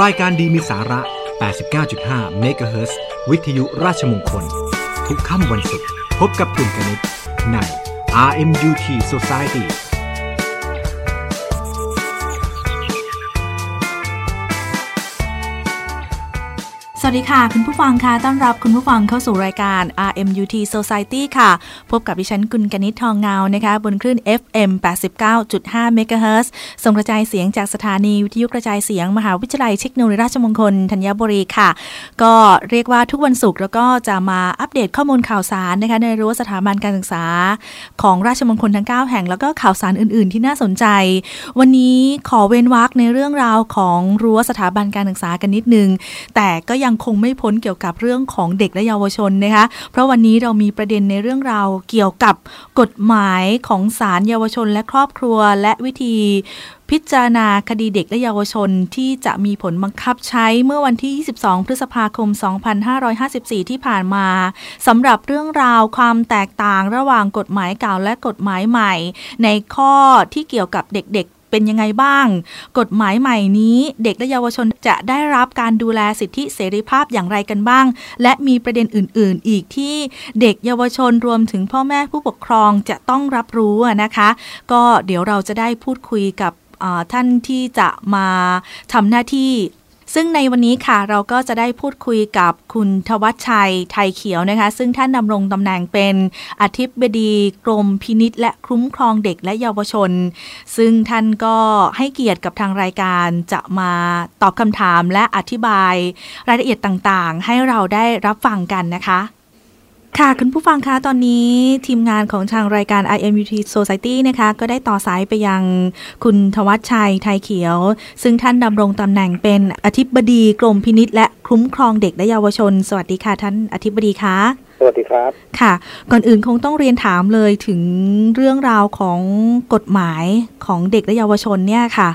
รายการดีมีสาระ 89.5 เมกะเฮิรตซ์วิทยุราชมงคล ทุกค่ำวันศุกร์พบกับคุณกนิษใน RMUT Society วัสดีค่ะ คุณผู้ฟังค่ะต้อนรับคุณผู้ฟังเข้าสู่รายการ RMUT Society ค่ะ พบกับดิฉันกุลกนิษฐ์ทองเงานะคะ บนคลื่น FM 89.5 MHz ส่งกระจายเสียงจากสถานีวิทยุกระจายเสียง มหาวิทยาลัยเทคโนโลยีราชมงคลธัญบุรีค่ะ ก็เรียกว่าทุกวันศุกร์แล้วก็จะมาอัปเดตข้อมูลข่าวสารนะคะในรั้วสถาบันการศึกษา ของราชมงคลทั้ง 9 แห่งแล้วก็ข่าวสารอื่น ๆ ที่น่าสนใจ วันนี้ขอเว้นวรรคในเรื่องราวของรั้วสถาบันการศึกษากันนิดนึงแต่ก็ยังคงไม่พ้นเกี่ยวกับเรื่องของเด็กและเยาวชนนะคะเพราะวันนี้เรามีประเด็นในเรื่องราวเกี่ยวกับกฎหมายของศาลเยาวชนและครอบครัวและวิธีพิจารณาคดีเด็กและเยาวชนที่จะมีผลบังคับใช้เมื่อวันที่ 22 พฤษภาคม 2554 ที่ผ่านมาสำหรับเรื่องราวความแตกต่างระหว่างกฎหมายเก่าและกฎหมายใหม่ ในข้อที่เกี่ยวกับเด็กๆ เป็นยังไงบ้าง กฎหมายใหม่นี้เด็กและเยาวชนจะได้รับการดูแลสิทธิเสรีภาพอย่างไรกันบ้าง และมีประเด็นอื่น ๆ อีกที่เด็กเยาวชนรวมถึงพ่อแม่ผู้ปกครองจะต้องรับรู้นะคะ ก็เดี๋ยวเราจะได้พูดคุยกับท่านที่จะมาทำหน้าที่ ซึ่งในวันนี้ค่ะเราก็จะได้พูดคุยกับคุณทวัชชัยไทยเขียวนะคะ ซึ่งท่านดำรงตำแหน่งเป็นอธิบดีกรมพินิษและคุ้มครองเด็กและเยาวชน ซึ่งท่านก็ให้เกียรติกับทางรายการจะมาตอบคำถามและอธิบายรายละเอียดต่างๆ ให้เราได้รับฟังกันนะคะ ค่ะคุณผู้ฟังคะตอนนี้ทีมงานของทางรายการ IMUT Society นะคะก็ได้ต่อสายไปยังคุณทวัชชัยไทยเขียว ซึ่งท่านดำรงตำแหน่งเป็นอธิบดีกรมพินิษและคุ้มครองเด็กและเยาวชน สวัสดีค่ะท่านอธิบดีคะสวัสดีครับค่ะ ก่อนอื่นคงต้องเรียนถามเลยถึงเรื่องราวของกฎหมายของเด็กและเยาวชนเนี่ยค่ะ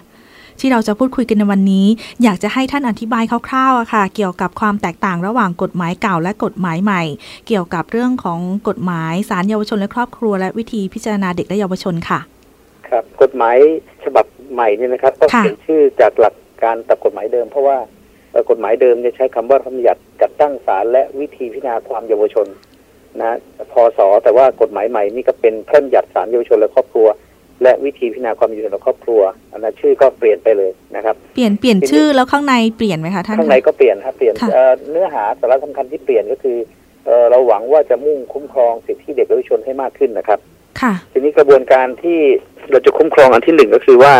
ที่เราจะพูดคุยกันในวันนี้ อยากจะให้ท่านอธิบายคร่าวๆอะค่ะ เกี่ยวกับความแตกต่างระหว่างกฎหมายเก่าและกฎหมายใหม่ เกี่ยวกับเรื่องของกฎหมายศาลเยาวชนและครอบครัว และวิธีพิจารณาเด็กและเยาวชนค่ะ ครับ กฎหมายฉบับใหม่เนี่ยนะครับก็ค่ะเปลี่ยนชื่อจากหลักการตับกฎหมายเดิม เพราะว่าเอ่อกฎหมายเดิมเนี่ยใช้คำว่าพระบัญญัติจัดตั้งศาลและวิธีพิจารณาความเยาวชนนะพศแต่ว่ากฎหมายใหม่นี่ก็เป็นพระบัญญัติศาลเยาวชนและครอบครัว และวิธีพิจารณาความเยาวชนและครอบครัวอันนั้นชื่อก็เปลี่ยนไปเลยนะครับ เปลี่ยนเปลี่ยนชื่อแล้วข้างในเปลี่ยนไหมคะท่านข้างในก็เปลี่ยนครับเปลี่ยนค่ะเอ่อเนื้อหาสาระสำคัญที่เปลี่ยนก็คือเอ่อเราหวังว่าจะมุ่งคุ้มครองสิทธิเด็กและเยาวชนให้มากขึ้นนะครับ ค่ะ ทีนี้กระบวนการที่เราจะคุ้มครองอันที่หนึ่งก็คือว่า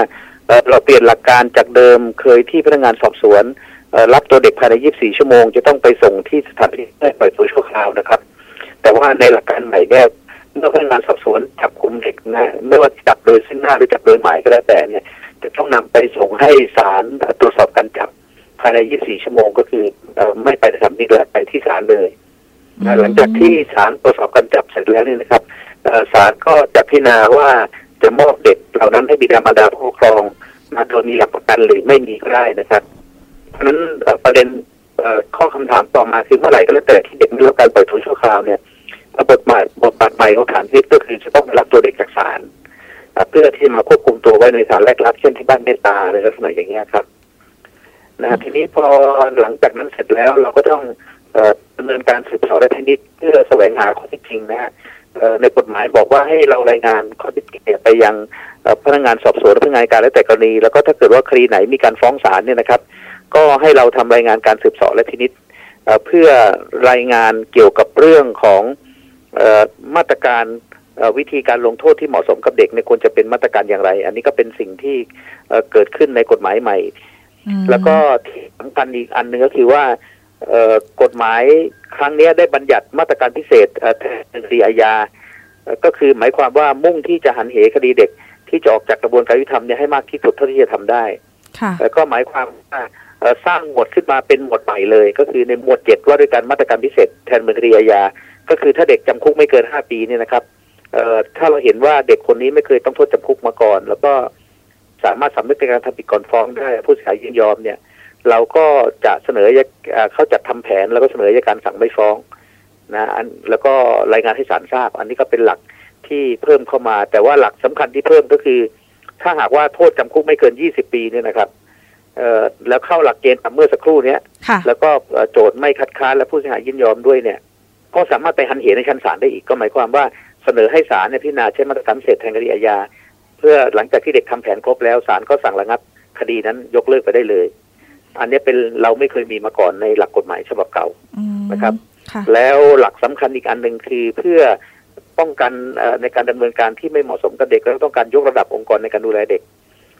เอ่อเราเปลี่ยนหลักการจากเดิมเคยที่พนักงานสอบสวนเอ่อรับตัวเด็กภายใน 24 ชั่วโมง จะต้องไปส่งที่สถานพินิจได้ปล่อยตัวชั่วคราวนะครับ แต่ว่าในหลักการใหม่เนี่ย เมื่อพนักงานสอบสวนจับคุมเด็กนะไม่ว่าจะจับโดยซึ่งหน้าหรือจับโดยหมายก็แล้วแต่เนี่ยจะต้องนำไปส่งให้ศาลตรวจสอบการจับภายใน 24 ชั่วโมงก็คือเอ่อไม่ไปสถานพินิจแล้วไปที่ศาลเลยอืมหลังจากที่ศาลตรวจสอบการจับเสร็จแล้วเนี่ยนะครับเอ่อศาลก็จะพิจารณาว่าจะมอบเด็กเหล่านั้นให้บิดามารดาผู้ปกครองมาโดยมีหลักประกันหรือไม่มีก็ได้นะครับ เพราะฉะนั้นเอ่อประเด็นเอ่อข้อคำถามต่อมาคือเมื่อไหร่ก็แล้วแต่ที่เด็กไม่ได้รับการปล่อยตัวชั่วคราวเนี่ยเอ่อ บทบาทบทบาทใหม่ของฐานพิษก็คือจะต้องรับตัวเด็กจากศาลเพื่อที่มาควบคุมตัวไว้ในศาลแรกรับเช่นที่บ้านเมตตาในลักษณะอย่างเงี้ยครับนะทีนี้พอหลังจากนั้นเสร็จแล้วเราก็ต้องดำเนินการสืบสวนและเทคนิคเพื่อแสวงหาข้อเท็จจริงนะฮะในกฎหมายบอกว่าให้เรารายงานข้อเท็จจริงไปยังพนักงานสอบสวนพนักงานอัยการและแต่กรณี แล้วก็ถ้าเกิดว่าคดีไหนมีการฟ้องศาลเนี่ยนะครับ ก็ให้เราทำรายงานการสืบสวนและเทคนิคเพื่อรายงานเกี่ยวกับเรื่องของ มาตรการเอ่อวิธีการลงโทษที่เหมาะสมกับเด็กเนี่ยควรจะเป็นมาตรการอย่างไร อันนี้ก็เป็นสิ่งที่เอ่อเกิดขึ้นในกฎหมายใหม่อืมแล้วก็ที่สำคัญอีกอันหนึ่งก็คือว่าเอ่อกฎหมายครั้งเนี้ยได้บัญญัติมาตรการพิเศษเอ่อแทนคดีอาญาเอ่อก็คือหมายความว่ามุ่งที่จะหันเหคดีเด็กที่จะออกจากกระบวนการยุติธรรมเนี่ยให้มากที่สุดเท่าที่จะทำได้ค่ะแล้วก็หมายความว่าเอ่อสร้างหมวดขึ้นมาเป็นหมวดใหม่เลย ก็คือในหมวดเจ็ดว่าด้วยการมาตรการพิเศษแทนคดีอาญา ก็คือถ้าเด็กจำคุกไม่เกินห้าปีเนี่ยนะครับเอ่อถ้าเราเห็นว่าเด็กคนนี้ไม่เคยต้องโทษจำคุกมาก่อน แล้วก็สามารถสำนึกในการทำผิดก่อนฟ้องได้ผู้เสียหายยินยอมเนี่ย เราก็จะเสนอเอ่อเขาจัดทำแผนแล้วก็เสนออัยการสั่งไม่ฟ้องนะอันแล้วก็รายงานให้ศาลทราบ อันนี้ก็เป็นหลักที่เพิ่มเข้ามา แต่ว่าหลักสำคัญที่เพิ่มก็คือ ถ้าหากว่าโทษจำคุกไม่เกิน20ปีเนี่ยนะครับเอ่อแล้วเข้าหลักเกณฑ์ตามเมื่อสักครู่เนี้ยค่ะแล้วก็เอ่อโจทย์ไม่คัดค้านและผู้เสียหายยินยอมด้วยเนี่ย ก็สามารถไปหันเหในชั้นศาลได้อีกก็หมายความว่าเสนอให้ศาลเนี่ยพิจารณาใช้มาตรฐานพิเศษแทนคดีอาญาเพื่อหลังจากที่เด็กทำแผนครบแล้วศาลก็สั่งระงับคดีนั้นยกเลิกไปได้เลย อันนี้เป็นเราไม่เคยมีมาก่อนในหลักกฎหมายฉบับเก่าอืมนะครับค่ะแล้วหลักสำคัญอีกอันหนึ่งคือเพื่อป้องกันเอ่อในการดำเนินการที่ไม่เหมาะสมกับเด็กแล้วต้องการยกระดับองค์กรในการดูแลเด็ก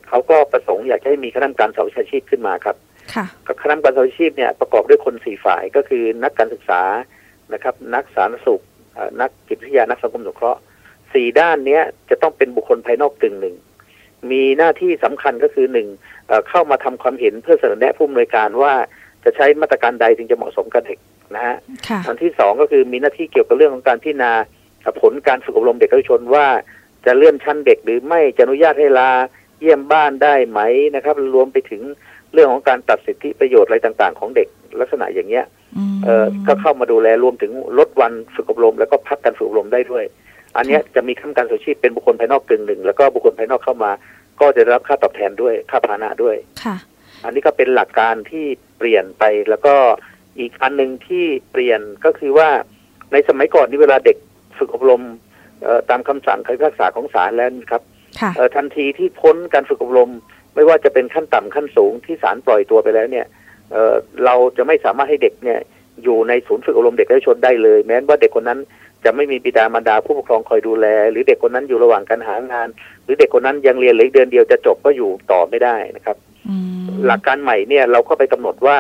เขาก็ประสงค์อยากจะให้มีคณะกรรมการสอบวิชาชีพขึ้นมาครับค่ะก็คณะกรรมการสอบวิชาชีพเนี่ยประกอบด้วยคนสี่ฝ่ายก็คือนักการศึกษา นะครับ นักสาธารณสุขเอ่อนักจิตวิทยานักสังคมสงเคราะห์สี่ด้านเนี้ยจะต้องเป็นบุคคลภายนอกกึ่งหนึ่ง มีหน้าที่สำคัญก็คือหนึ่งเอ่อเข้ามาทำความเห็นเพื่อเสนอแนะผู้อำนวยการว่าจะใช้มาตรการใดถึงจะเหมาะสมกับเด็กนะฮะค่ะอันที่สองก็คือมีหน้าที่เกี่ยวกับเรื่องของการพิจารณาผลการฝึกอบรมเด็กและเยาวชนว่าจะเลื่อนชั้นเด็กหรือไม่จะอนุญาตให้ลาเยี่ยมบ้านได้ไหมนะครับ รวมไปถึงเรื่องของการตัดสิทธิประโยชน์อะไรต่าง ๆ ของเด็ก ลักษณะอย่างเงี้ยอืมเอ่อก็เข้ามาดูแลรวมถึงลดวันฝึกอบรม แล้วก็พักการฝึกอบรมได้ด้วย อันเนี้ยจะมีขั้นการสุชีพเป็นบุคคลภายนอกกึ่งหนึ่งแล้วก็บุคคลภายนอกเข้ามา ก็จะได้รับค่าตอบแทนด้วยค่าพาหนะด้วยค่ะ อันนี้ก็เป็นหลักการที่เปลี่ยนไปแล้วก็อีกอันหนึ่งที่เปลี่ยนก็คือว่าในสมัยก่อนนี่เวลาเด็กฝึกอบรมเอ่อตามคำสั่งคำพิพากษาของศาลแล้วนะครับค่ะเอ่อทันทีที่พ้นการฝึกอบรม ไม่ว่าจะเป็นขั้นต่ำขั้นสูงที่ศาลปล่อยตัวไปแล้วเนี่ย เราจะไม่สามารถให้เด็กเนี่ยอยู่ในศูนย์ฝึกอบรมเด็กและชนได้เลย แม้ว่าเด็กคนนั้นจะไม่มีบิดามารดาผู้ปกครองคอยดูแล หรือเด็กคนนั้นอยู่ระหว่างการหางาน หรือเด็กคนนั้นยังเรียนเหลือเดือนเดียวจะจบก็อยู่ต่อไม่ได้นะครับ หลักการใหม่เนี่ยเราก็ไปกำหนดว่า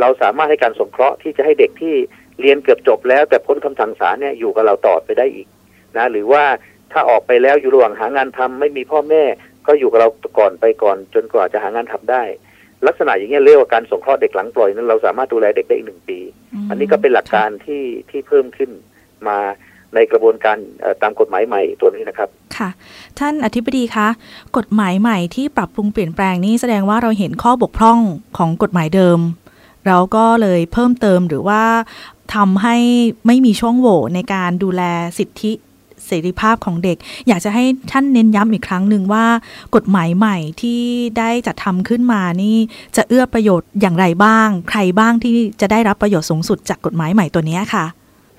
เราสามารถให้การสงเคราะห์ที่จะให้เด็กที่เรียนเกือบจบแล้ว แต่พ้นคำสั่งศาลเนี่ยอยู่กับเราต่อไปได้อีกนะหรือว่าถ้าออกไปแล้วอยู่ระหว่างหางานทำไม่มีพ่อแม่ก็อยู่กับเราก่อนไปก่อน จนกว่าจะหางานทำได้ ลักษณะอย่างเงี้ยเรียกว่าการสงเคราะห์เด็กหลังปล่อยนั้นเราสามารถดูแลเด็กได้อีกหนึ่งปีมอันนี้ก็เป็นหลักการที่ที่เพิ่มขึ้นมาในกระบวนการเอ่อตามกฎหมายใหม่ตัวนี้นะครับ ค่ะ ท่านอธิบดีคะกฎหมายใหม่ที่ปรับปรุงเปลี่ยนแปลงนี่แสดงว่าเราเห็นข้อบกพร่องของกฎหมายเดิม เราก็เลยเพิ่มเติมหรือว่าทำให้ไม่มีช่องโหว่ในการดูแลสิทธิ เสรีภาพของเด็ก อยากจะให้ท่านเน้นย้ำอีกครั้งหนึ่งว่ากฎหมายใหม่ที่ได้จัดทำขึ้นมานี่จะเอื้อประโยชน์อย่างไรบ้าง ใครบ้างที่จะได้รับประโยชน์สูงสุดจากกฎหมายใหม่ตัวเนี้ยค่ะ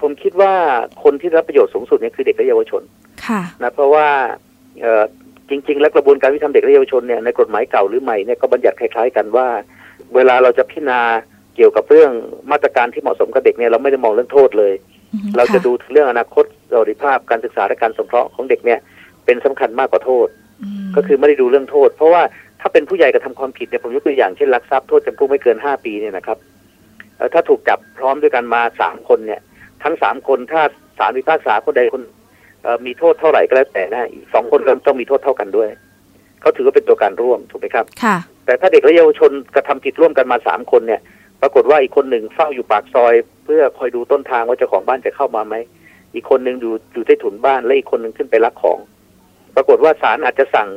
ผมคิดว่าคนที่รับประโยชน์สูงสุดเนี่ยคือเด็กและเยาวชนค่ะนะเพราะว่าเอ่อจริง ๆ แล้วกระบวนการวิธรรมเด็กและเยาวชนเนี่ยในกฎหมายเก่าหรือใหม่เนี่ยก็บัญญัติคล้ายๆกันว่า เวลาเราจะพิจารณาเกี่ยวกับเรื่องมาตรการที่เหมาะสมกับเด็กเนี่ยเราไม่ได้มองเรื่องโทษเลยอืม เราจะค่ดูถึงเรื่องอนาคตสวัสดิภาพการศึกษาและการสงเคราะห์ของเด็กเนี่ย เป็นสำคัญมากกว่าโทษมก็คือไม่ได้ดูเรื่องโทษ เพราะว่าถ้าเป็นผู้ใหญ่กระทำความผิดเนี่ยผมยกตัวอย่างเช่นลักทรัพย์โทษจำคุกไม่เกินห้าปีเนี่ยนะครับเอ่อถ้าถูกจับพร้อมด้วยกันมาสามคนเนี่ย ทั้งสามคนถ้าศาลพิพากษาคนใดคนเอ่อมีโทษเท่าไหร่ก็แล้วแต่นะอีกสองคนก็ต้องมีโทษเท่ากันด้วยเขาถือว่าเป็นตัวการร่วมถูกไหมครับค่ะแต่ถ้าเด็กและเยาวชนกระทำผิดร่วมกันมาสามคนเนี่ยป รากฏว่าอีกคนหนึ่งเฝ้าอยู่ปากซอย เพื่อคอยดูต้นทางว่าเจ้าของบ้านจะเข้ามาไหมอีกคนหนึ่งอยู่อยู่ใต้ถุนบ้านและอีกคนหนึ่งขึ้นไปลักของ ปรากฏว่าศาลอาจจะสั่ง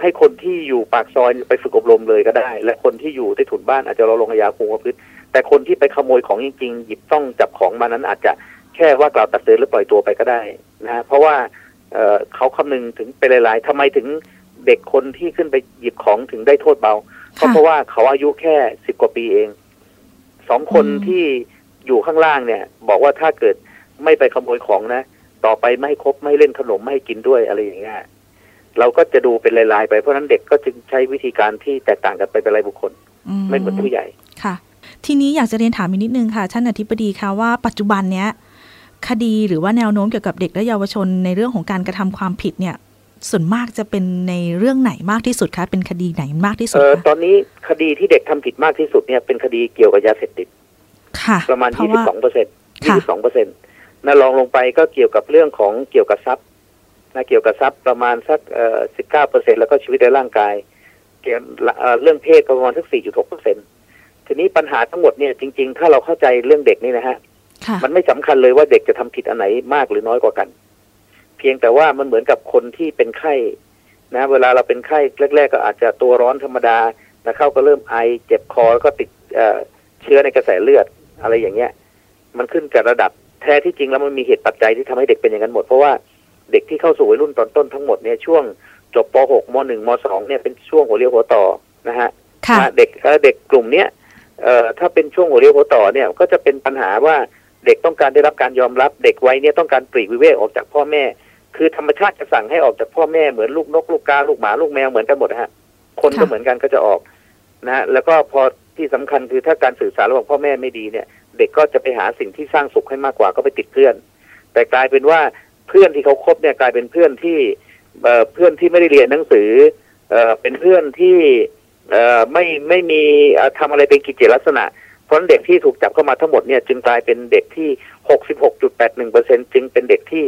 ให้คนที่อยู่ปากซอยไปฝึกอบรมเลยก็ได้ และคนที่อยู่ใต้ถุนบ้านอาจจะรอลงอาญาคุมประพฤติแต่คนที่ไปขโมยของจริงๆ หยิบต้องจับของมานั้นอาจจะแค่ว่ากล่าวตักเตือนหรือปล่อยตัวไปก็ได้นะฮะเพราะว่าเเขาคำนึงถึงไปหลาย ๆทำไมถึงเด็กคนที่ขึ้นไปหยิบของถึงได้โทษเบาก็ค่ะเพราะว่าเขาอายุแค่สิบกว่าปีเอง สองคนอืมที่อยู่ข้างล่างเนี่ย บอกว่าถ้าเกิดไม่ไปขโมยของนะ ต่อไปไม่ให้คบไม่ให้เล่นขนมไม่ให้กินด้วยอะไรอย่างเงี้ยเราก็จะดูเป็นลายๆไปเพราะฉะนั้นเด็กก็จึงใช้วิธีการที่แตกต่างกันไปเป็นรายบุคคล ไม่เหมือนผู้ใหญ่ค่ะ ทีนี้อยากจะเรียนถามอีกนิดนึงค่ะท่านอธิบดีคะว่าปัจจุบันเนี้ยคดีหรือว่าแนวโน้มเกี่ยวกับเด็กและเยาวชนในเรื่องของการกระทำความผิดเนี่ย ส่วนมากจะเป็นในเรื่องไหนมากที่สุดคะเป็นคดีไหนมากที่สุเอดอคะตอนนี้คดีที่เด็กทำผิดมากที่สุดเนี่ยเป็นคดีเกี่ยวกับยาเสพติดค่ะประมาณเพยี่ราะสิว่าบสองเปอร์เซ็นต์ยี่ค่ะสิบสองเปอร์เซ็นต์นะลองลงไปก็เกี่ยวกับเรื่องของเกี่ยวกับทรัพย์นะเกี่ยวกับทรัพย์ประมาณสักเอ่อสิบเก้าเปอร์เซ็นแล้วก็ชีวิตในร่างกายเกี่ยวเอ่อเรื่องเพศก็ประมาณสักสี่จุดหกเปอร์เซ็นทีนี้ปัญหาทั้งหมดเนี่ยจริง ๆ ถ้าเราเข้าใจเรื่องเด็กนี่นะฮะค่ะมันไม่สำคัญเลยว่าเด็กจะทำผิดอันไหนมากหรือน้อยกว่ากัน เพียงแต่ว่ามันเหมือนกับคนที่เป็นไข้นะ เวลาเราเป็นไข้แรก ๆ ก็อาจจะตัวร้อนธรรมดาแล้วเข้าก็เริ่มไอเจ็บคอแล้วก็ติดเอ่อเชื้อในกระแสเลือดอะไรอย่างเงี้ย มันขึ้นกับระดับแท้ที่จริงแล้วมันมีเหตุปัจจัยที่ทำให้เด็กเป็นอย่างนั้นหมดเพราะว่าเด็กที่เข้าสู่วัยรุ่นตอนต้นทั้งหมดเนี่ยช่วงจบป .6 ม .1 ม .2 เนี่ยเป็นช่วงหัวเรียวหัวต่อนะฮะค่ะนะเด็กเอ่อเด็กกลุ่มเนี้ยเอ่อถ้าเป็นช่วงหัวเรียวหัวต่อเนี่ยก็จะเป็นปัญหาว่าเด็กต้องการได้รับการยอมรับเด็กวัยเนี้ยต้องการปลีกวิเวกออกจากพ่อแม่ คือธรรมชาติจะสั่งให้ออกจากพ่อแม่เหมือนลูกนกลูกกาลูกหมาลูกแมวเหมือนกันหมดนะฮะ คนก็ค่ะเหมือนกันก็จะออกนะฮะแล้วก็พอที่สำคัญคือถ้าการสื่อสารระหว่างพ่อแม่ไม่ดีเนี่ย เด็กก็จะไปหาสิ่งที่สร้างสุขให้มากกว่าก็ไปติดเพื่อน แต่กลายเป็นว่าเพื่อนที่เขาคบเนี่ยกลายเป็นเพื่อนที่เอ่อเพื่อนที่ไม่ได้เรียนหนังสือเอ่อเป็นเพื่อนที่เอ่อไม่ไม่มีเอ่อทำอะไรเป็นกิจลักษณะเพราะฉะนั้นเด็กที่ถูกจับเข้ามาทั้งหมดเนี่ยจึงกลายเป็นเด็กที่66.81เปอร์เซ็นจึงเป็นเด็กที่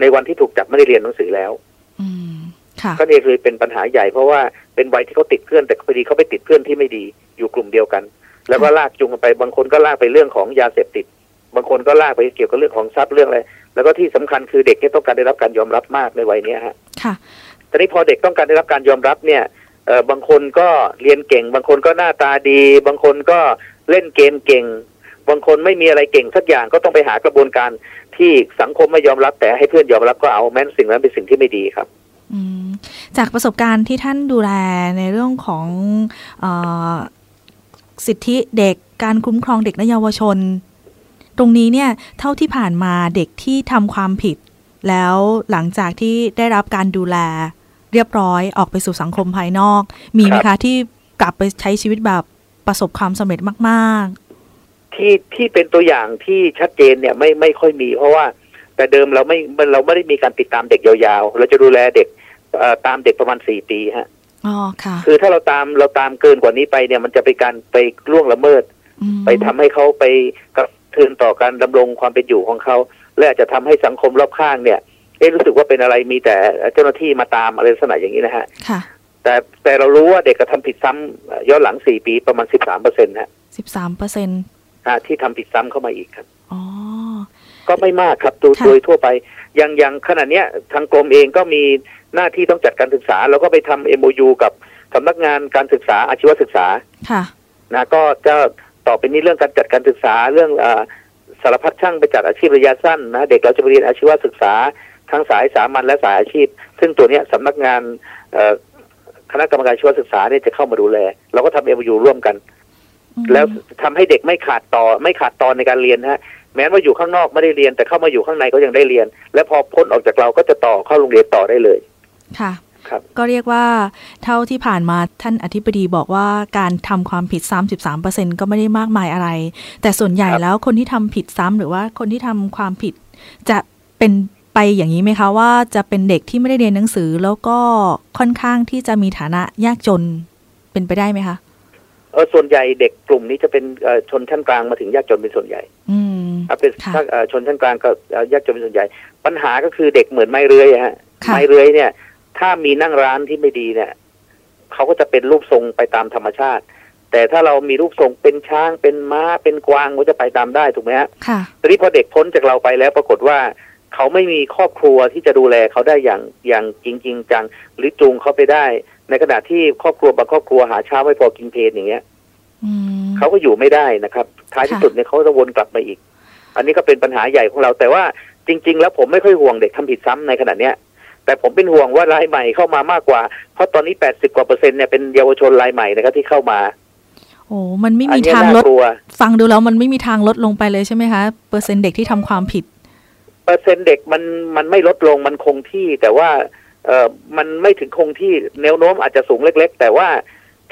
ในวันที่ถูกจับไม่ได้เรียนหนังสือแล้วอืมค่ะก็นี่คือเป็นปัญหาใหญ่เพราะว่าเป็นวัยที่เขาติดเพื่อนแต่พอดีเขาไปติดเพื่อนที่ไม่ดีอยู่กลุ่มเดียวกัน แล้วก็ลากจูงกันไปบางคนก็ลากไปเรื่องของยาเสพติด บางคนก็ลากไปเกี่ยวกับเรื่องของทรัพย์เรื่องอะไรแล้วก็ที่สำคัญคือเด็กที่ต้องการได้รับการยอมรับมากในวัยเนี้ยฮะค่ะตอนนี้พอเด็กต้องการได้รับการยอมรับเนี่ยเอ่อบางคนก็เรียนเก่ง บางคนก็หน้าตาดี บางคนก็เล่นเกมเก่ง บางคนไม่มีอะไรเก่งสักอย่างก็ต้องไปหากระบวนการที่สังคมไม่ยอมรับแต่ให้เพื่อนยอมรับก็เอาแม้นสิ่งนั้นเป็นสิ่งที่ไม่ดีครับอืมจากประสบการณ์ที่ท่านดูแลในเรื่องของเออสิทธิเด็กการคุ้มครองเด็กและเยาวชน ตรงนี้เนี่ยเท่าที่ผ่านมาเด็กที่ทำความผิด แล้วหลังจากที่ได้รับการดูแลเรียบร้อยออกไปสู่สังคมภายนอก มีไหมครัคะบที่กลับไปใช้ชีวิตแบบประสบความสำเร็จมาก ที่ที่เป็นตัวอย่างที่ชัดเจนเนี่ยไม่ไม่ค่อยมี เพราะว่า แต่เดิมเราไม่เราไม่ได้มีการติดตามเด็กยาวๆ เราจะดูแลเด็กเอ่อตามเด็กประมาณสี่ปีฮะๆอ๋อค่ะคือถ้าเราตามเราตามเกินกว่านี้ไปเนี่ย มันจะเป็นการไปล่วงละเมิดอืมไปทำให้เขาไปกระเทือนต่อการดำรงความเป็นอยู่ของเขาและอาจจะทำให้สังคมรอบข้างเนี่ยเอ๊ะรู้สึกว่าเป็นอะไรมีแต่เจ้าหน้าที่มาตามอะไรลักษณะอย่างนี้นะฮะค่ะแต่แต่เรารู้ว่าเด็กกระทำผิดซ้ำเอ่อย้อนหลังสี่ปีประมาณสิบสามเปอร์เซ็นต์ฮะสิบสามเปอร์เซ็นต์อ่า ที่ทำผิดซ้ำเข้ามาอีกครับอ๋อก็ไม่มากครับโดยค่ะโดยทั่วไปอย่างอย่างขณะเนี้ยทางกรมเองก็มีหน้าที่ต้องจัดการศึกษา แล้วก็ไปทำ MOU กับสำนักงานการศึกษาอาชีวศึกษาค่ะนะก็จะต่อไปนี้เรื่องการจัดการศึกษาเรื่องอาสารพัดช่างไปจัดอาชีพระยะสั้นนะเด็กเราจะไปเรียนอาชีวศึกษาทั้งสายสามัญและสายอาชีพ ซึ่งตัวเนี้ยสำนักงานเอ่อคณะกรรมการอาชีวศึกษาเนี่ยจะเข้ามาดูแลเราก็ทำ MOU ร่วมกันอืม แล้วทำให้เด็กไม่ขาดต่อไม่ขาดตอนในการเรียนฮะแม้ว่าอยู่ข้างนอกไม่ได้เรียนแต่เข้ามาอยู่ข้างในก็ยังได้เรียน และพอพ้นออกจากเราก็จะต่อเข้าโรงเรียนต่อได้เลยค่ะครับก็เรียกว่าเท่าที่ผ่านมาท่านอธิบดีบอกว่าการทำความผิด 33%ก็ไม่ได้มากมายอะไร แต่ส่วนใหญ่ครับแล้วคนที่ทำผิดซ้ำหรือว่าคนที่ทำความผิด จะเป็นไปอย่างนี้ไหมคะว่าจะเป็นเด็กที่ไม่ได้เรียนหนังสือ แล้วก็ค่อนข้างที่จะมีฐานะยากจนเป็นไปได้ไหมคะเออ ส่วนใหญ่เด็กกลุ่มนี้จะเป็นเอ่อชนชั้นกลางมาถึงยากจนเป็นส่วนใหญ่อืมอะเป็นค่ะถ้าเอ่อชนชั้นกลางก็เอ่อยากจนเป็นส่วนใหญ่ ปัญหาก็คือเด็กเหมือนไม้เรือยอะฮะค่ะไม้เรือยเนี่ย ถ้ามีนั่งร้านที่ไม่ดีเนี่ยเขาก็จะเป็นรูปทรงไปตามธรรมชาติ แต่ถ้าเรามีรูปทรงเป็นช้างเป็นม้าเป็นกวางก็จะไปตามได้ถูกไหมฮะค่ะทีนี้พอเด็กพ้นจากเราไปแล้วปรากฏว่าเขาไม่มีครอบครัวที่จะดูแลเขาได้อย่างอย่างจริงจริงจังหรือจูงเขาไปได้ ในขณะที่ครอบครัวบางครอบครัวหาเช้าไม่พอกินเพลนอย่างเงี้ยอืมเขาก็อยู่ไม่ได้นะครับ ท้ายที่ค่ะสุดเนี่ยเขาจะวนกลับมาอีก อันนี้ก็เป็นปัญหาใหญ่ของเรา แต่ว่าจริง ๆ แล้วผมไม่ค่อยห่วงเด็กทำผิดซ้ำในขณะเนี้ยแต่ผมเป็นห่วงว่ารายใหม่เข้ามามากกว่า เพราะตอนนี้80กว่าเปอร์เซ็นต์เนี่ยเป็นเยาวชนรายใหม่นะครับที่เข้ามา โอ้มันไม่อัมีเนี้ยทางน่าลดกลัวฟังดูแล้วมันไม่มีทางลดลงไปเลยใช่ไหมคะเปอร์เซ็นต์เด็กที่ทำความผิด เปอร์เซ็นต์เด็กมันมันไม่ลดลงมันคงที่แต่ว่า เออมันไม่ถึงคงที่แนวโน้มอาจจะสูงเล็ก ๆ แต่ว่า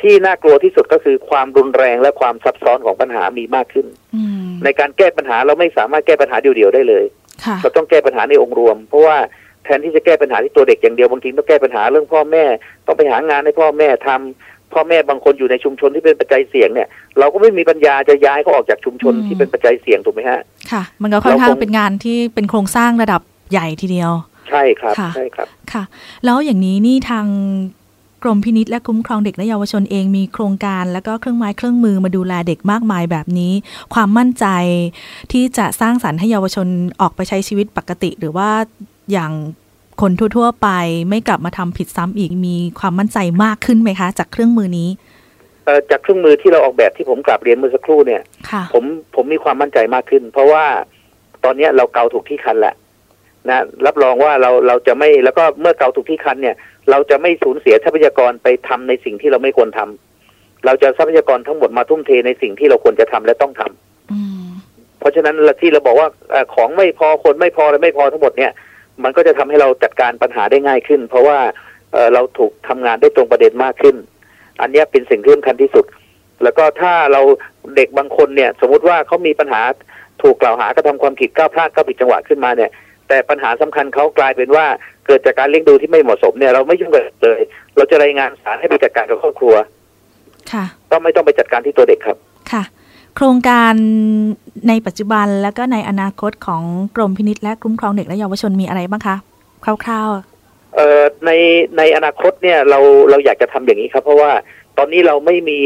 ที่น่ากลัวที่สุดก็คือความรุนแรงและความซับซ้อนของปัญหามีมากขึ้นอืมในการแก้ปัญหาเราไม่สามารถแก้ปัญหาเดียวๆได้เลยค่ะเราต้องแก้ปัญหาในองค์รวม เพราะว่าแทนที่จะแก้ปัญหาที่ตัวเด็กอย่างเดียวบางทีต้องแก้ปัญหาเรื่องพ่อแม่ ต้องไปหางานให้พ่อแม่ทำพ่อแม่บางคนอยู่ในชุมชนที่เป็นปัจจัยเสี่ยงเนี่ย เราก็ไม่มีปัญญาจะย้ายเขาออกจากชุมชนอืมที่เป็นปัจจัยเสี่ยงถูกไหมฮะค่ะ มันก็ค่อนข้างเราคงเป็นงานที่เป็นโครงสร้างระดับใหญ่ทีเดียว ใช่ครับค่ะใช่ครับ ค่ะ แล้วอย่างนี้นี่ทางกรมพินิษและคุ้มครองเด็กและเยาวชนเองมีโครงการ แล้วก็เครื่องไม้เครื่องมือมาดูแลเด็กมากมายแบบนี้ ความมั่นใจที่จะสร้างสรรค์ให้เยาวชนออกไปใช้ชีวิตปกติ หรือว่าอย่างคนทั่วๆไปไม่กลับมาทำผิดซ้ำอีกมีความมั่นใจมากขึ้นไหมคะ จากเครื่องมือนี้เอ่อจากเครื่องมือที่เราออกแบบที่ผมกลับเรียนเมื่อสักครู่เนี่ยค่ะผมผมมีความมั่นใจมากขึ้น เพราะว่าตอนเนี้ยเราเกาถูกที่คันแหละ นะรับรองว่าเราเราจะไม่แล้วก็เมื่อเกาถูกที่คันเนี่ย เราจะไม่สูญเสียทรัพยากรไปทำในสิ่งที่เราไม่ควรทำเราจะทรัพยากรทั้งหมดมาทุ่มเทในสิ่งที่เราควรจะทำและต้องทำอืมเพราะฉะนั้นที่เราบอกว่าเอ่อของไม่พอคนไม่พอและไม่พอทั้งหมดเนี่ย มันก็จะทำให้เราจัดการปัญหาได้ง่ายขึ้น เพราะว่าเอ่อเราถูกทำงานได้ตรงประเด็นมากขึ้น อันเนี้ยเป็นสิ่งที่สำคัญที่สุด แล้วก็ถ้าเราเด็กบางคนเนี่ย สมมุติว่าเขามีปัญหาถูกกล่าวหากระทำความผิดก้าวพลาดก้าวผิดจังหวะขึ้นมาเนี่ย แต่ปัญหาสำคัญเขากลายเป็นว่าเกิดจากการเลี้ยงดูที่ไม่เหมาะสมเนี่ยเราไม่ยุ่งกับเลย เราจะรายงานศาลให้ไปจัดการกับครอบครัว ค่ะก็ไม่ต้องไปจัดการที่ตัวเด็กครับค่ะ โครงการในปัจจุบันแล้วก็ในอนาคตของกรมพินิษและคุ้มครองเด็กและเยาวชนมีอะไรบ้างคะคร่าวเอ่อในในอนาคตเนี่ยเราเราอยากจะทำอย่างนี้ครับ เพราะว่าตอนนี้เราไม่มี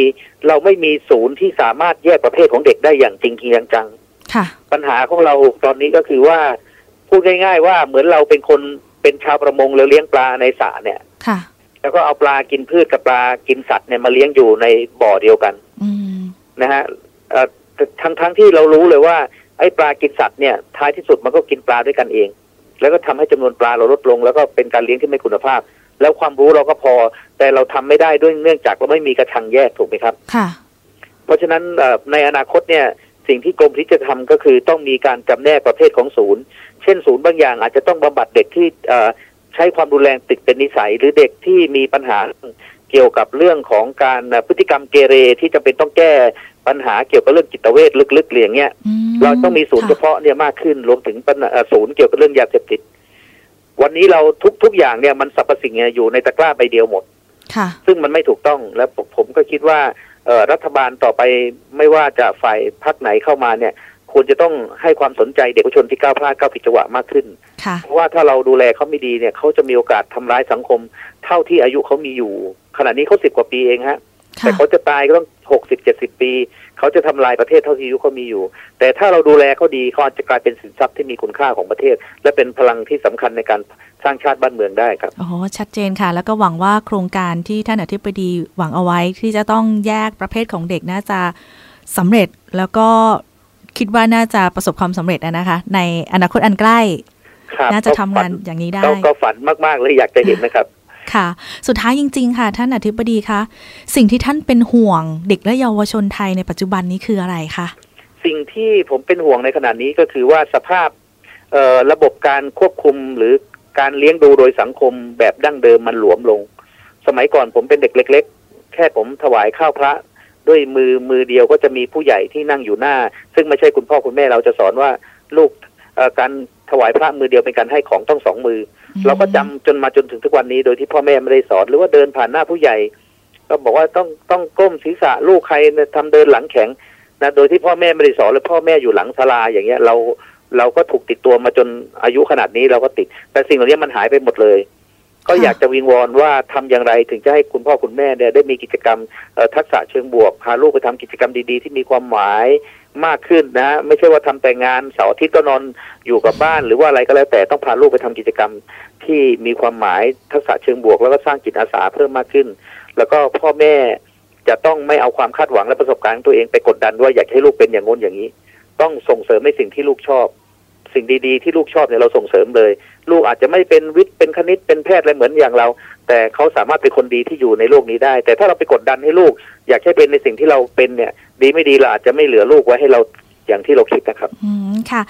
เราไม่มีศูนย์ที่สามารถแยกประเภทของเด็กได้อย่างจริงจริงจังๆค่ะๆปัญหาของเราตอนนี้ก็คือว่า พูดง่ายๆว่าเหมือนเราเป็นคนเป็นชาวประมงแล้วเลี้ยงปลาในสระเนี่ยค่ะแล้วก็เอาปลากินพืชกับปลากินสัตว์เนี่ยมาเลี้ยงอยู่ในบ่อเดียวกันอืมนะฮะเอ่อทั้งทั้งที่เรารู้เลยว่าไอ้ปลากินสัตว์เนี่ยท้ายที่สุดมันก็กินปลาด้วยกันเอง แล้วก็ทำให้จำนวนปลาเราลดลง แล้วก็เป็นการเลี้ยงที่ไม่คุณภาพ แล้วความรู้เราก็พอ แต่เราทำไม่ได้ด้วยเนื่องจากเราไม่มีกระชังแยกถูกไหมครับค่ะเพราะฉะนั้นเอ่อในอนาคตเนี่ยสิ่งที่กรมที่จะทำก็คือต้องมีการจำแนกประเภทของศูนย์เช่นศูนย์บางอย่างอาจจะต้องบำบัดเด็กที่เอ่อใช้ความรุนแรงติดเป็นนิสัย หรือเด็กที่มีปัญหาเกี่ยวกับเรื่องของการเอ่อพฤติกรรมเกเรที่จะเป็นต้องแก้ปัญหาเกี่ยวกับเรื่องจิตเวชลึกๆอย่างเงี้ยอืมเราต้องมีศูนย์เฉค่ะพาะเนี่ยมากขึ้นรวมถึงปัญหาเอ่อศูนย์เกี่ยวกับเรื่องยาเสพติดวันนี้เราทุกทุกอย่างเนี่ยมันสรรพสิ่งเนี่ยอยู่ในตะกร้าใบเดียวหมดค่ะซึ่งมันไม่ถูกต้องและผมผมก็คิดว่าเอ่อรัฐบาลต่อไปไม่ว่าจะฝ่ายพรรคไหนเข้ามาเนี่ย ควรจะต้องให้ความสนใจเด็กเยาวชนที่ก้าวพลาดก้าวผิดจังหวะมากขึ้นค่ะเพราะว่าถ้าเราดูแลเขาไม่ดีเนี่ยเขาจะมีโอกาสทำร้ายสังคม เท่าที่อายุเขามีอยู่ ขณะนี้เขาสิบกว่าปีเองฮะ แต่ค่ะเขาจะตายก็ต้องหกสิบเจ็ดสิบปี เขาจะทำลายประเทศเท่าที่อายุเขามีอยู่ แต่ถ้าเราดูแลเขาดีเขาอาจจะกลายเป็นสินทรัพย์ที่มีคุณค่าของประเทศ และเป็นพลังที่สำคัญในการสร้างชาติบ้านเมืองได้ครับ โอ้โห ชัดเจนค่ะ แล้วก็หวังว่าโครงการที่ท่านอธิบดีหวังเอาไว้ที่จะต้องแยกประเภทของเด็กน่าจะสำเร็จแล้วก็ คิดว่าน่าจะประสบความสำเร็จอะนะคะ ในอนาคตอันใกล้ครับน่าจะทำงานก็ฝัอย่างนี้ได้ก็ก็ฝันมากๆเลยอยากจะเห็นนะครับค่ะ สุดท้ายจริง ๆ ค่ะ ท่านอธิบดีคะสิ่งที่ท่านเป็นห่วงเด็กและเยาวชนไทยในปัจจุบันนี้คืออะไรคะสิ่งที่ผมเป็นห่วงในขณะนี้ก็คือว่าสภาพเอ่อระบบการควบคุมหรือการเลี้ยงดูโดยสังคมแบบดั้งเดิมมันหลวมลง สมัยก่อนผมเป็นเด็กเล็ก ๆ แค่ผมถวายข้าวพระ ด้วยมือมือเดียวก็จะมีผู้ใหญ่ที่นั่งอยู่หน้า ซึ่งไม่ใช่คุณพ่อคุณแม่เราจะสอนว่าลูกเอ่อการถวายพระมือเดียวเป็นการให้ของต้องสองมือ เราก็จำจนมาจนถึงทุกวันนี้โดยที่พ่อแม่ไม่ได้สอนหรือว่าเดินผ่านหน้าผู้ใหญ่ ก็บอกว่าต้องต้องก้มศีรษะลูกใครเนี่ยทำเดินหลังแข็งนะโดยที่พ่อแม่ไม่ได้สอนเลยพ่อแม่อยู่หลังศาลาอย่างเงี้ยเราเราก็ถูกติดตัวมาจนอายุขนาดนี้เราก็ติด แต่สิ่งเหล่านี้มันหายไปหมดเลย ก็ค่ะอยากจะวิงวอนว่าทำอย่างไรถึงจะให้คุณพ่อคุณแม่เนี่ยได้มีกิจกรรมเอ่อทักษะเชิงบวกพาลูกไปทำกิจกรรมดีๆ ที่มีความหมายมากขึ้นนะ ไม่ใช่ว่าทำแต่งานเสาร์อาทิตย์ก็นอนอยู่กับบ้าน หรือว่าอะไรก็แล้วแต่ต้องพาลูกไปทำกิจกรรมที่มีความหมายทักษะเชิงบวก แล้วก็สร้างจิตอาสาเพิ่มมากขึ้น แล้วก็พ่อแม่จะต้องไม่เอาความคาดหวังและประสบการณ์ของตัวเองไปกดดันว่าอยากให้ลูกเป็นอย่างง้นอย่างนี้ ต้องส่งเสริมในสิ่งที่ลูกชอบ สิ่งดีๆที่ลูกชอบเนี่ยเราส่งเสริมเลย ลูกอาจจะไม่เป็นวิทย์เป็นคณิตเป็นแพทย์อะไรเหมือนอย่างเรา แต่เขาสามารถเป็นคนดีที่อยู่ในโลกนี้ได้ แต่ถ้าเราไปกดดันให้ลูก อยากให้เป็นในสิ่งที่เราเป็นเนี่ย ดีไม่ดีเราอาจจะไม่เหลือลูกไว้ให้เราอย่างที่เราคิดนะครับ อืมค่ะ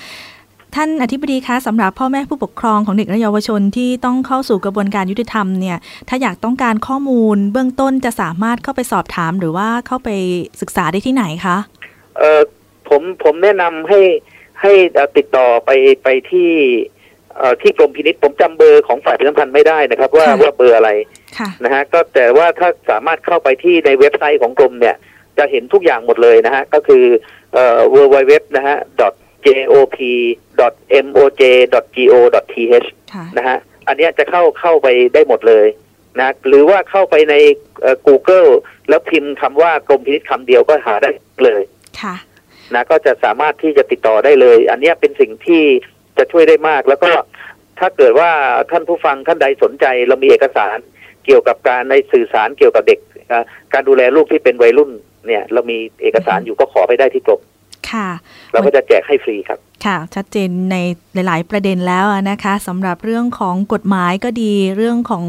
ท่านอธิบดีคะสำหรับพ่อแม่ผู้ปกครองของเด็กและเยาวชนที่ต้องเข้าสู่กระบวนการยุติธรรมเนี่ย ถ้าอยากต้องการข้อมูล เบื้องต้นจะสามารถเข้าไปสอบถามหรือว่าเข้าไปศึกษาได้ที่ไหนคะเออผมผมแนะนำให้ ให้เอ่อติดต่อไปไปที่เอ่อที่กรมพินิษผมจำเบอร์ของฝ่ายประชาสัมพันธ์ไม่ได้นะครับ ว่าค่ะว่าเบอร์อะไรค่ะนะฮะก็แต่ว่าถ้าสามารถเข้าไปที่ในเว็บไซต์ของกรมเนี่ย จะเห็นทุกอย่างหมดเลยนะฮะก็คือเอ่อ www นะฮะ .jop moj go th ค่ะนะฮะอันเนี้ยจะเข้าเข้าไปได้หมดเลยนะหรือว่าเข้าไปในเอ่อ Google แล้วพิมพ์คำว่ากรมพินิษคำเดียวก็หาได้เลยค่ะ นะก็จะสามารถที่จะติดต่อได้เลย อันนี้เป็นสิ่งที่จะช่วยได้มาก แล้วก็ถ้าเกิดว่าท่านผู้ฟังท่านใดสนใจเรามีเอกสารเกี่ยวกับการในสื่อสารเกี่ยวกับเด็ก การดูแลลูกที่เป็นวัยรุ่นเนี่ย เรามีเอกสารอยู่ก็ขอไปได้ที่กรม ค่ะเราก็จะแจกให้ฟรีครับค่ะชัดเจนในหลาย ๆ ประเด็นแล้วนะคะสำหรับเรื่องของกฎหมายก็ดีเรื่องของ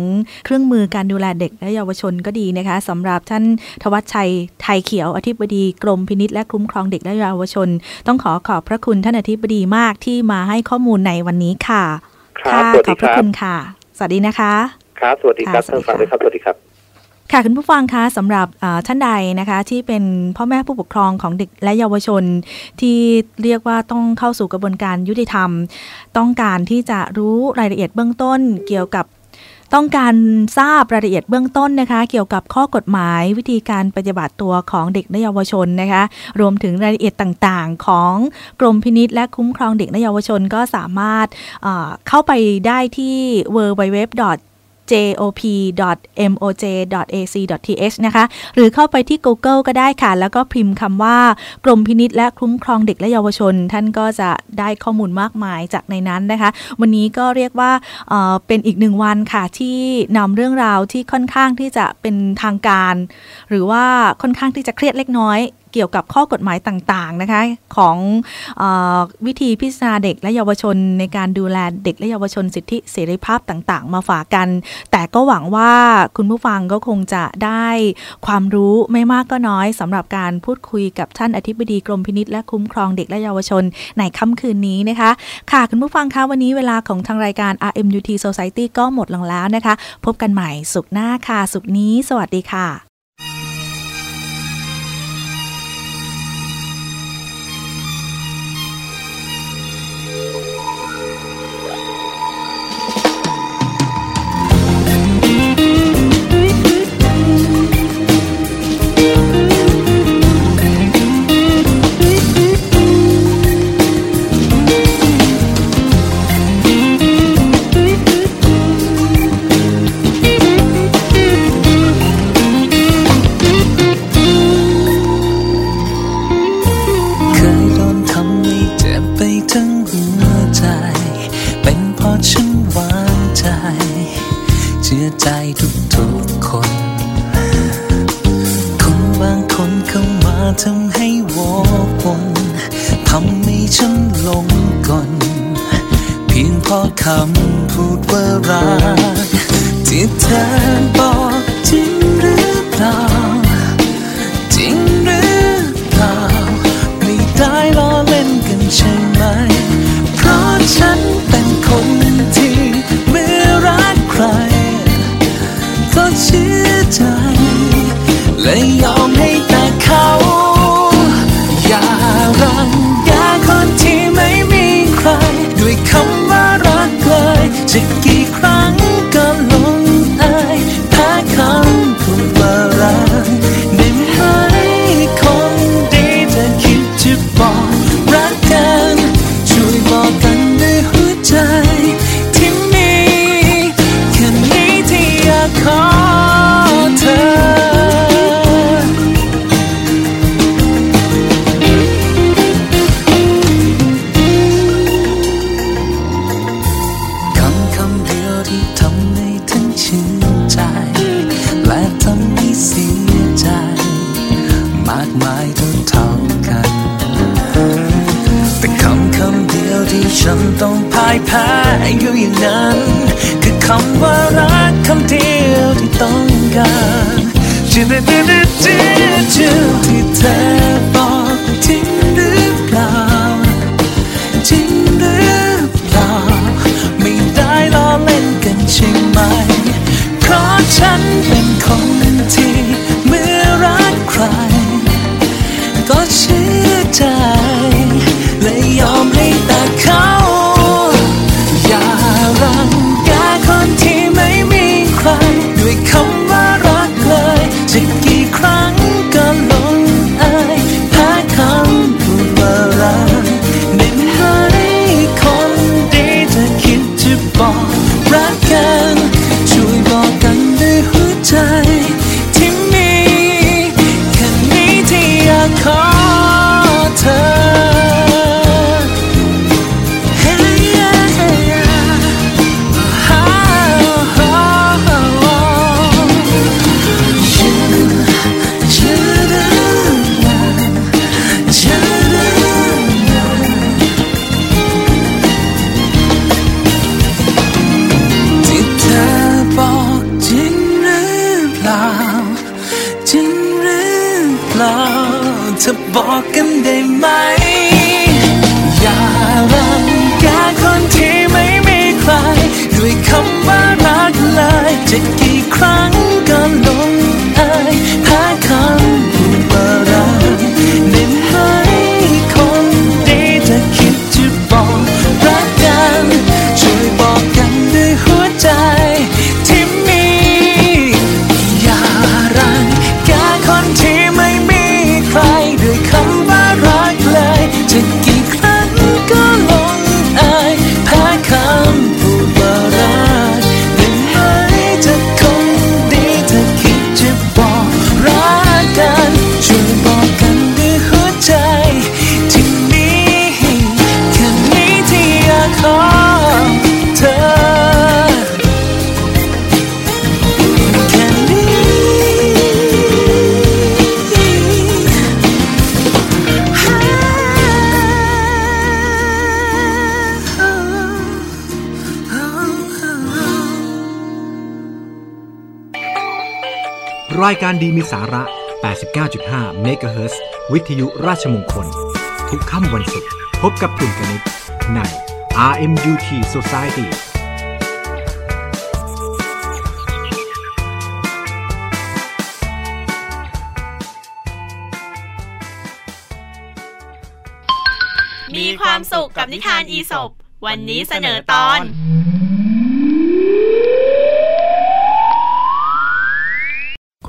เครื่องมือการดูแลเด็กและเยาวชนก็ดีนะคะสำหรับท่านทวัชชัยไทยเขียวอธิบดีกรมพินิษและคุ้มครองเด็กและเยาวชน ต้องขอขอบพระคุณท่านอธิบดีมากที่มาให้ข้อมูลในวันนี้ค่ะครับค่ะสวัสขดีอบพระครับคุณค่ะ สวัสดีนะคะ ครับ สวัสดีครับค่ะสวัท่าสนดีฟังค่ะด้วยครับสวัสดีครับ ค่ะคุณผู้ฟังคะสำหรับท่านใดนะคะที่เป็นพ่อแม่ผู้ปกครองของเด็กและเยาวชน ที่เรียกว่าต้องเข้าสู่กระบวนการยุติธรรม ต้องการที่จะรู้รายละเอียดเบื้องต้นเกี่ยวกับต้องการทราบรายละเอียดเบื้องต้นนะคะ เกี่ยวกับข้อกฎหมายวิธีการปฏิบัติตัวของเด็กและเยาวชนนะคะ รวมถึงรายละเอียดต่างๆ ของกรมพินิษและคุ้มครองเด็กและเยาวชนก็สามารถเเข้าไปได้ที่ www jop.moj.ac.th นะคะ หรือเข้าไปที่ Google ก็ได้ค่ะ แล้วก็พิมพ์คำว่ากรมพินิษและคุ้มครองเด็กและเยาวชน ท่านก็จะได้ข้อมูลมากมายจากในนั้นนะคะ วันนี้ก็เรียกว่าเเป็นอีกหนึ่งวันค่ะ ที่นำเรื่องราวที่ค่อนข้างที่จะเป็นทางการ หรือว่าค่อนข้างที่จะเครียดเล็กน้อย เกี่ยวกับข้อกฎหมายต่างๆนะคะของอวิธีพิจารณาเด็กและเยาวชนในการดูแลเด็กและเยาวชนสิทธิเสรีภาพต่าง ๆ มาฝากกัน แต่ก็หวังว่าคุณผู้ฟังก็คงจะได้ความรู้ไม่มากก็น้อยสำหรับการพูดคุยกับท่านอธิบดีกรมพินิษและคุ้มครองเด็กและเยาวชนในค่ำคืนนี้นะคะ ค่ะคุณผู้ฟังคะวันนี้เวลาของทางรายการ RMUT Society ก็หมดลงแล้วนะคะ พบกันใหม่สุขหน้าค่ะ สุขนี้ สวัสดีค่ะายการดีมีสาระ 89.5เมกะเฮิรตซ์วิทยุราชมงคล ทุกค่ำวันศุกร์พบกับกลุ่มกนิษฐ์ใน RMUT Society มีความสุขกับนิทานอีสบวันนี้เสนอตอน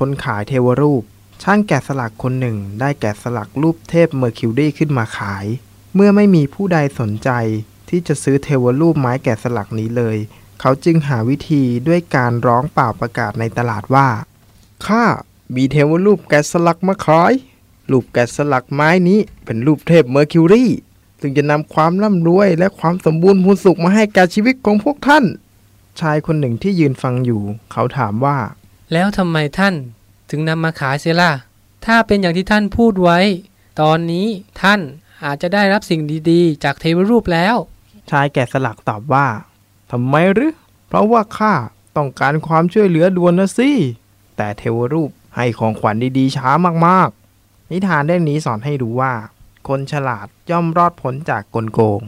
คนขายเทวรูป ช่างแกะสลักคนหนึ่งได้แกะสลักรูปเทพเมอร์คิวรีขึ้นมาขาย เมื่อไม่มีผู้ใดสนใจที่จะซื้อเทวรูปไม้แกะสลักนี้เลย เขาจึงหาวิธีด้วยการร้องป่าวประกาศในตลาดว่าข้ามีเทวรูปแกะสลักมาขายรูปแกะสลักไม้นี้เป็นรูปเทพเมอร์คิวรีซึ่งจะนำความร่ำรวยและความสมบูรณ์พูนสุขมาให้แก่ชีวิตของพวกท่าน ชายคนหนึ่งที่ยืนฟังอยู่ เขาถามว่า แล้วทำไมท่านถึงนำมาขายเสียล่ะ ถ้าเป็นอย่างที่ท่านพูดไว้ ตอนนี้ท่านอาจจะได้รับสิ่งดีๆ จากเทวรูปแล้ว ชายแกะสลักตอบว่าทำไมหรือ เพราะว่าข้าต้องการความช่วยเหลือด่วนนะสิ แต่เทวรูปให้ของขวัญดีๆช้ามากๆ นิทานเรื่องนี้สอนให้รู้ว่า คนฉลาดย่อมรอดพ้นจากกลโกง